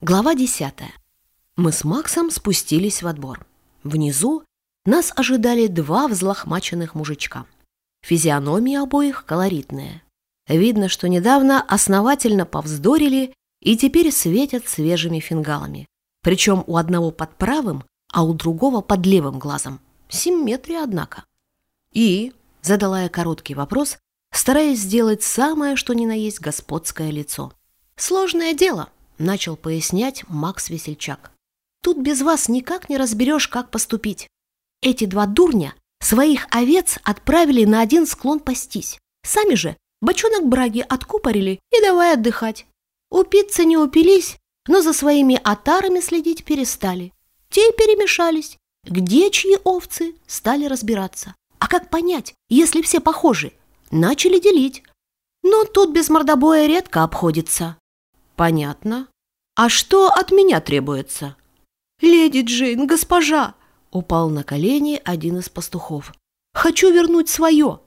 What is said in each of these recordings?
Глава 10. Мы с Максом спустились во двор. Внизу нас ожидали два взлохмаченных мужичка. Физиономии обоих колоритные. Видно, что недавно основательно повздорили и теперь светят свежими фингалами. Причем у одного под правым, а у другого под левым глазом. Симметрия, однако. И, задала я короткий вопрос, стараясь сделать самое, что ни на есть господское лицо. Сложное дело — начал пояснять Макс Весельчак. Тут без вас никак не разберешь, как поступить. Эти два дурня своих овец отправили на один склон пастись. Сами же бочонок браги откупорили и давай отдыхать. Упиться не упились, но за своими отарами следить перестали. Те перемешались. Где чьи овцы, стали разбираться. А как понять, если все похожи? Начали делить. Но тут без мордобоя редко обходится. Понятно. А что от меня требуется? Леди Джейн, госпожа, упал на колени один из пастухов. Хочу вернуть свое.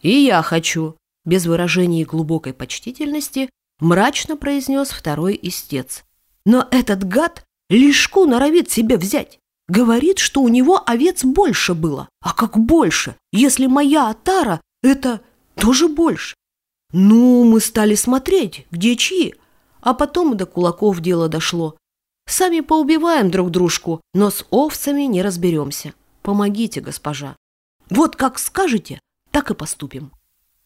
И я хочу, без выражения глубокой почтительности, мрачно произнес второй истец. Но этот гад лишку норовит себе взять. Говорит, что у него овец больше было. А как больше, если моя отара – это тоже больше? Ну, мы стали смотреть, где чьи. А потом до кулаков дело дошло. Сами поубиваем друг дружку, но с овцами не разберемся. Помогите, госпожа. Вот как скажете, так и поступим.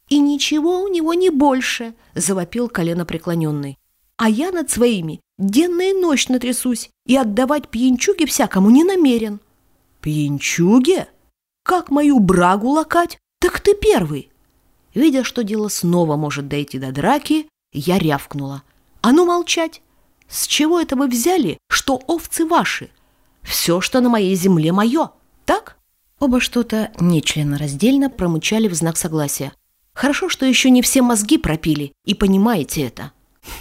И ничего у него не больше, завопил коленопреклоненный. А я над своими денно и ночь натрясусь и отдавать пьянчуге всякому не намерен. Пьянчуге? Как мою брагу лакать? Так ты первый. Видя, что дело снова может дойти до драки, я рявкнула. А ну молчать! С чего это вы взяли, что овцы ваши? Все, что на моей земле, мое, так? Оба что-то нечленораздельно промычали в знак согласия. Хорошо, что еще не все мозги пропили, и понимаете это.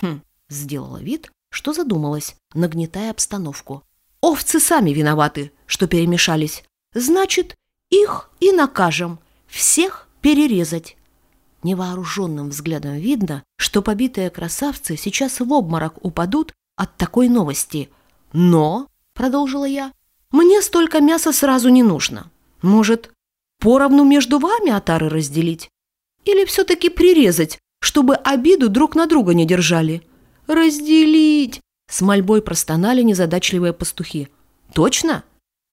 Хм, сделала вид, что задумалась, нагнетая обстановку. Овцы сами виноваты, что перемешались. Значит, их и накажем. Всех перерезать. Невооруженным взглядом видно, что побитые красавцы сейчас в обморок упадут от такой новости. Но, — продолжила я, — мне столько мяса сразу не нужно. Может, поровну между вами отары разделить? Или все-таки прирезать, чтобы обиду друг на друга не держали? Разделить! С мольбой простонали незадачливые пастухи. Точно?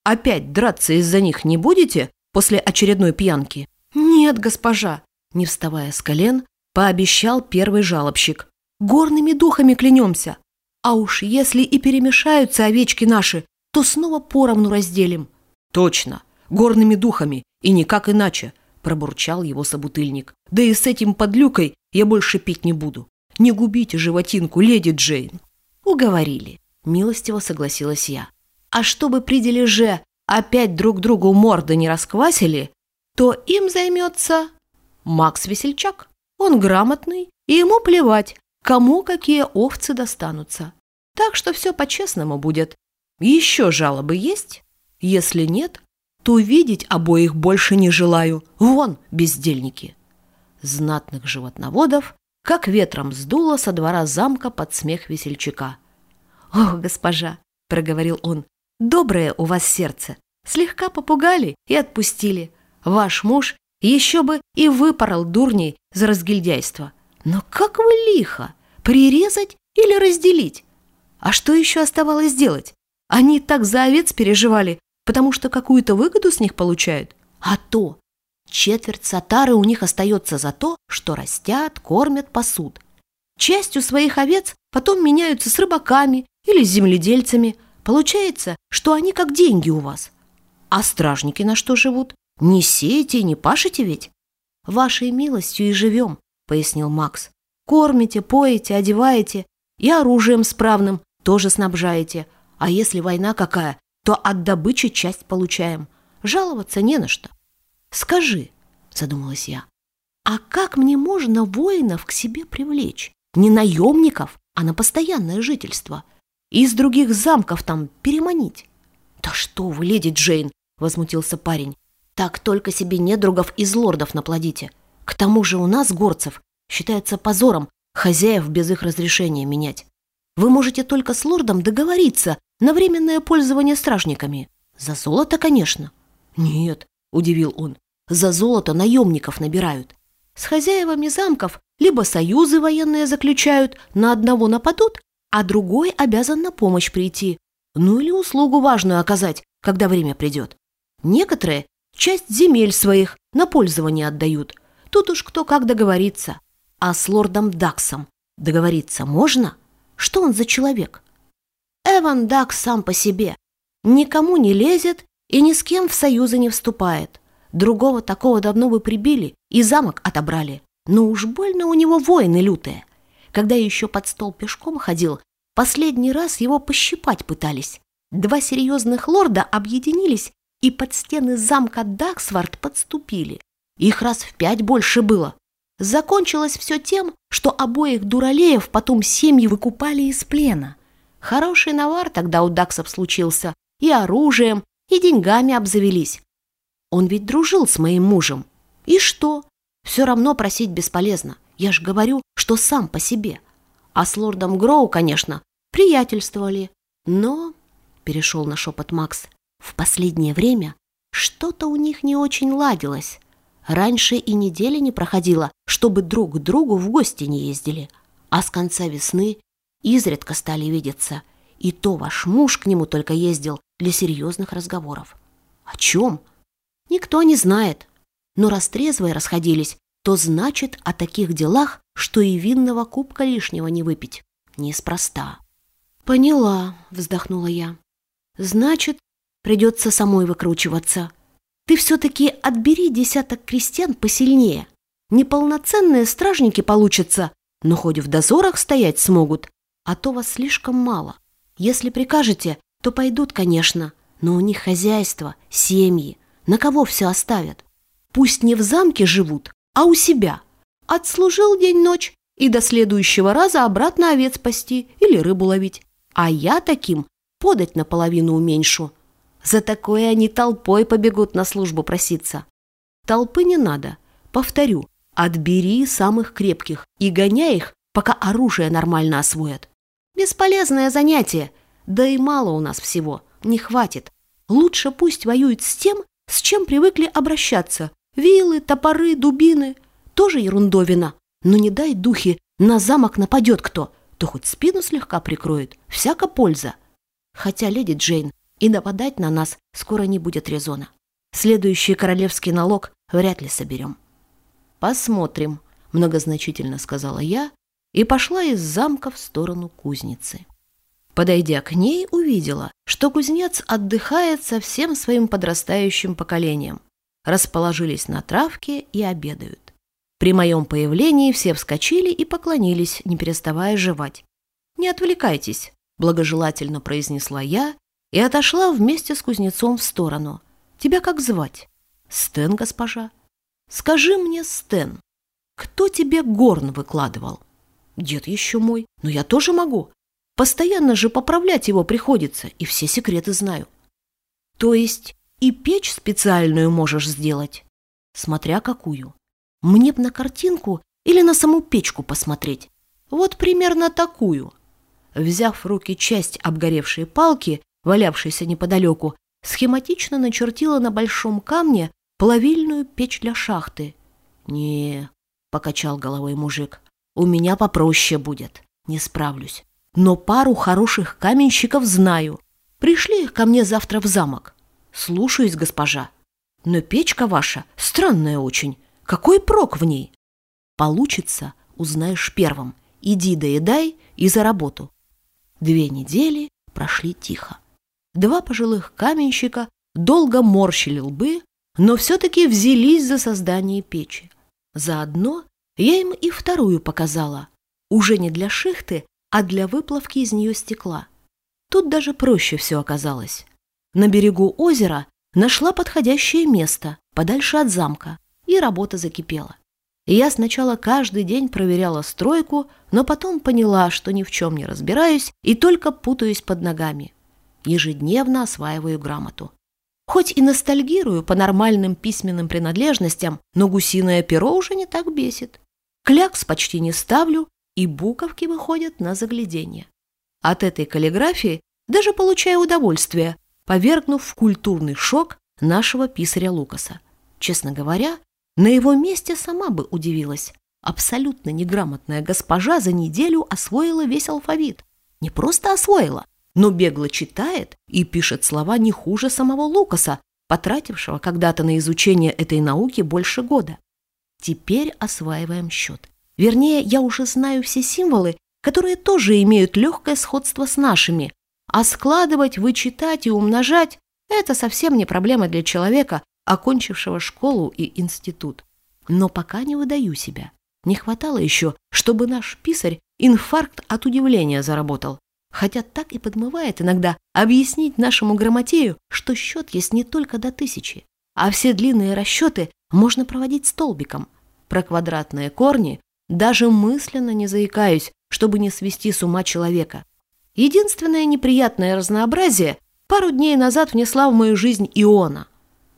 Опять драться из-за них не будете после очередной пьянки? Нет, госпожа, не вставая с колен, пообещал первый жалобщик. «Горными духами клянемся! А уж если и перемешаются овечки наши, то снова поровну разделим». «Точно! Горными духами! И никак иначе!» – пробурчал его собутыльник. «Да и с этим подлюкой я больше пить не буду. Не губите животинку, леди Джейн!» «Уговорили!» – милостиво согласилась я. «А чтобы при дележе опять друг другу морды не расквасили, то им займется Макс Весельчак. Он грамотный, и ему плевать, кому какие овцы достанутся. Так что все по-честному будет. Еще жалобы есть? Если нет, то видеть обоих больше не желаю. Вон, бездельники. Знатных животноводов как ветром сдуло со двора замка под смех весельчака. «Ох, госпожа!» — проговорил он. «Доброе у вас сердце. Слегка попугали и отпустили. Ваш муж еще бы и выпорол дурней за разгильдяйство. Но как вы лихо! Прирезать или разделить? А что еще оставалось делать? Они так за овец переживали, потому что какую-то выгоду с них получают. А то четверть сатары у них остается за то, что растят, кормят, пасут. Частью своих овец потом меняются с рыбаками или с земледельцами. Получается, что они как деньги у вас. А стражники на что живут? Не сеете, не пашете ведь? Вашей милостью и живем, пояснил Макс. Кормите, поете, одеваете и оружием справным тоже снабжаете. А если война какая, то от добычи часть получаем. Жаловаться не на что. Скажи, задумалась я, а как мне можно воинов к себе привлечь? Не наемников, а на постоянное жительство. Из других замков там переманить. Да что вы, леди Джейн, возмутился парень. Так только себе недругов из лордов наплодите. К тому же у нас, горцев, считается позором хозяев без их разрешения менять. Вы можете только с лордом договориться на временное пользование стражниками. За золото, конечно. Нет, удивил он, за золото наемников набирают. С хозяевами замков либо союзы военные заключают, на одного нападут, а другой обязан на помощь прийти. Ну или услугу важную оказать, когда время придет. Некоторые часть земель своих на пользование отдают. Тут уж кто как договорится. А с лордом Даксом договориться можно? Что он за человек? Эван Дакс сам по себе. Никому не лезет и ни с кем в союзы не вступает. Другого такого давно бы прибили и замок отобрали. Но уж больно у него воины лютые. Когда еще под стол пешком ходил, последний раз его пощипать пытались. Два серьезных лорда объединились и под стены замка Даксвард подступили. Их раз в пять больше было. Закончилось все тем, что обоих дуралеев потом семьи выкупали из плена. Хороший навар тогда у Даксов случился. И оружием, и деньгами обзавелись. Он ведь дружил с моим мужем. И что? Все равно просить бесполезно. Я ж говорю, что сам по себе. А с лордом Гроу, конечно, приятельствовали. Но, перешел на шепот Макс, в последнее время что-то у них не очень ладилось. Раньше и недели не проходило, чтобы друг к другу в гости не ездили. А с конца весны изредка стали видеться. И то ваш муж к нему только ездил для серьезных разговоров. О чем? Никто не знает. Но раз трезвые расходились, то значит о таких делах, что и винного кубка лишнего не выпить. Неспроста. «Поняла», — вздохнула я. «Значит, придется самой выкручиваться. Ты все-таки отбери десяток крестьян посильнее. Неполноценные стражники получатся, но хоть в дозорах стоять смогут, а то вас слишком мало. Если прикажете, то пойдут, конечно, но у них хозяйство, семьи. На кого все оставят? Пусть не в замке живут, а у себя. Отслужил день-ночь и до следующего раза обратно овец пасти или рыбу ловить. А я таким подать наполовину уменьшу. За такое они толпой побегут на службу проситься. Толпы не надо. Повторю, отбери самых крепких и гоняй их, пока оружие нормально освоят. Бесполезное занятие. Да и мало у нас всего. Не хватит. Лучше пусть воюют с тем, с чем привыкли обращаться. Вилы, топоры, дубины. Тоже ерундовина. Но не дай духи, на замок нападет кто, то хоть спину слегка прикроет. Всяко польза. Хотя леди Джейн и нападать на нас скоро не будет резона. Следующий королевский налог вряд ли соберем. Посмотрим, многозначительно сказала я и пошла из замка в сторону кузницы. Подойдя к ней, увидела, что кузнец отдыхает со всем своим подрастающим поколением. Расположились на травке и обедают. При моем появлении все вскочили и поклонились, не переставая жевать. «Не отвлекайтесь», — благожелательно произнесла я и отошла вместе с кузнецом в сторону. «Тебя как звать?» «Стэн, госпожа». «Скажи мне, Стэн, кто тебе горн выкладывал?» «Дед еще мой, но я тоже могу. Постоянно же поправлять его приходится, и все секреты знаю». «То есть и печь специальную можешь сделать?» «Смотря какую. Мне б на картинку или на саму печку посмотреть. Вот примерно такую». Взяв в руки часть обгоревшей палки, валявшейся неподалеку, схематично начертила на большом камне плавильную печь для шахты. «Не», — покачал головой мужик, — «у меня попроще будет, не справлюсь. Но пару хороших каменщиков знаю. Пришли ко мне завтра в замок. Слушаюсь, госпожа. Но печка ваша странная очень. Какой прок в ней? Получится, узнаешь первым. Иди доедай и за работу. Две недели прошли тихо. Два пожилых каменщика долго морщили лбы, но все-таки взялись за создание печи. Заодно я им и вторую показала, уже не для шихты, а для выплавки из нее стекла. Тут даже проще все оказалось. На берегу озера нашла подходящее место, подальше от замка, и работа закипела. Я сначала каждый день проверяла стройку, но потом поняла, что ни в чем не разбираюсь и только путаюсь под ногами ежедневно осваиваю грамоту. Хоть и ностальгирую по нормальным письменным принадлежностям, но гусиное перо уже не так бесит. Клякс почти не ставлю, и буковки выходят на заглядение. от этой каллиграфии, даже получая удовольствие, повергнув в культурный шок нашего писаря Лукаса. Честно говоря, на его месте сама бы удивилась. Абсолютно неграмотная госпожа за неделю освоила весь алфавит. Не просто освоила, но бегло читает и пишет слова не хуже самого Лукаса, потратившего когда-то на изучение этой науки больше года. Теперь осваиваем счет. Вернее, я уже знаю все символы, которые тоже имеют легкое сходство с нашими, а складывать, вычитать и умножать – это совсем не проблема для человека, окончившего школу и институт. Но пока не выдаю себя. Не хватало еще, чтобы наш писарь инфаркт от удивления заработал. Хотя так и подмывает иногда объяснить нашему грамотею, что счет есть не только до тысячи, а все длинные расчеты можно проводить столбиком. Про квадратные корни даже мысленно не заикаюсь, чтобы не свести с ума человека. Единственное неприятное разнообразие пару дней назад внесла в мою жизнь Иона.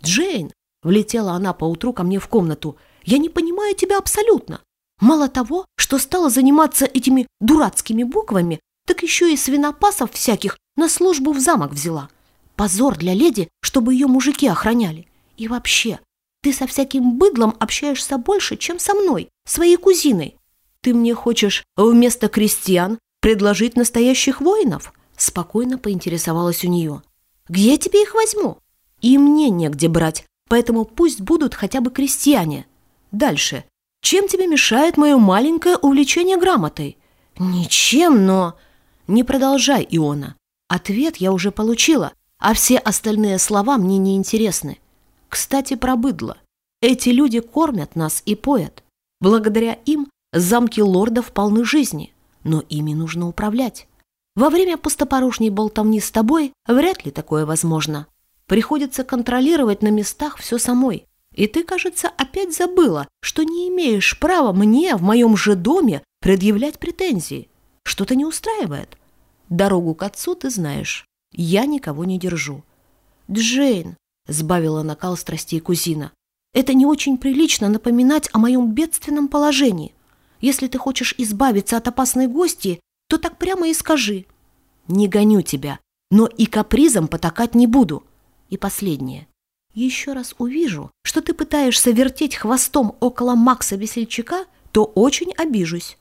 «Джейн!» — влетела она поутру ко мне в комнату. «Я не понимаю тебя абсолютно. Мало того, что стала заниматься этими дурацкими буквами, так еще и свинопасов всяких на службу в замок взяла. Позор для леди, чтобы ее мужики охраняли. И вообще, ты со всяким быдлом общаешься больше, чем со мной, своей кузиной. Ты мне хочешь вместо крестьян предложить настоящих воинов?» Спокойно поинтересовалась у нее. «Где я тебе их возьму?» «И мне негде брать, поэтому пусть будут хотя бы крестьяне. Дальше. Чем тебе мешает мое маленькое увлечение грамотой?» «Ничем, но...» «Не продолжай, Иона. Ответ я уже получила, а все остальные слова мне не интересны. Кстати, про быдло. Эти люди кормят нас и поят. Благодаря им замки лордов полны жизни, но ими нужно управлять. Во время пустопорожней болтовни с тобой вряд ли такое возможно. Приходится контролировать на местах все самой. И ты, кажется, опять забыла, что не имеешь права мне в моем же доме предъявлять претензии. Что-то не устраивает. Дорогу к отцу ты знаешь. Я никого не держу. Джейн, сбавила накал страстей кузина, это не очень прилично напоминать о моем бедственном положении. Если ты хочешь избавиться от опасной гости, то так прямо и скажи. Не гоню тебя, но и капризом потакать не буду. И последнее. Еще раз увижу, что ты пытаешься вертеть хвостом около Макса Весельчака, то очень обижусь.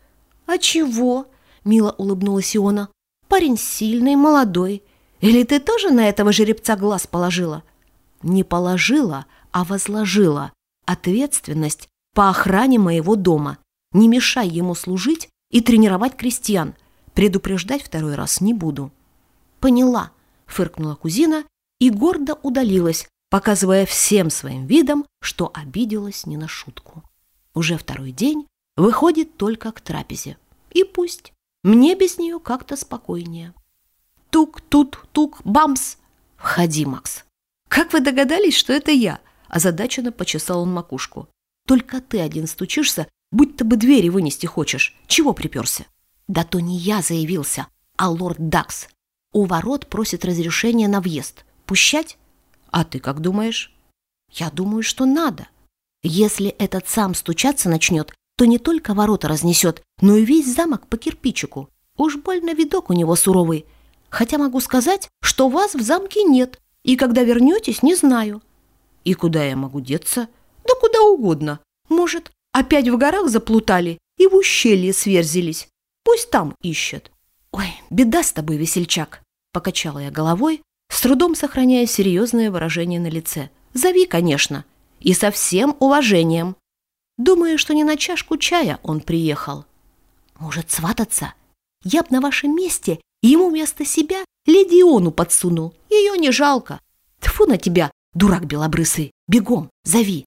А чего? Мило улыбнулась Иона. Парень сильный, молодой. Или ты тоже на этого жеребца глаз положила? Не положила, а возложила ответственность по охране моего дома. Не мешай ему служить и тренировать крестьян. Предупреждать второй раз не буду. Поняла, фыркнула кузина и гордо удалилась, показывая всем своим видом, что обиделась не на шутку. Уже второй день выходит только к трапезе. И пусть. Мне без нее как-то спокойнее. Тук-тут-тук, бамс. Входи, Макс. Как вы догадались, что это я? Озадаченно почесал он макушку. Только ты один стучишься, будто бы двери вынести хочешь. Чего приперся? Да то не я заявился, а лорд Дакс. У ворот просит разрешения на въезд. Пущать? А ты как думаешь? Я думаю, что надо. Если этот сам стучаться начнет, то не только ворота разнесет, но и весь замок по кирпичику. Уж больно видок у него суровый. Хотя могу сказать, что вас в замке нет, и когда вернетесь, не знаю. И куда я могу деться? Да куда угодно. Может, опять в горах заплутали и в ущелье сверзились. Пусть там ищет. Ой, беда с тобой, весельчак. Покачала я головой, с трудом сохраняя серьезное выражение на лице. Зови, конечно. И со всем уважением. Думаю, что не на чашку чая он приехал. Может, свататься? Я б на вашем месте ему вместо себя леди Иону подсунул. Ее не жалко. Тфу на тебя, дурак белобрысый. Бегом, зови.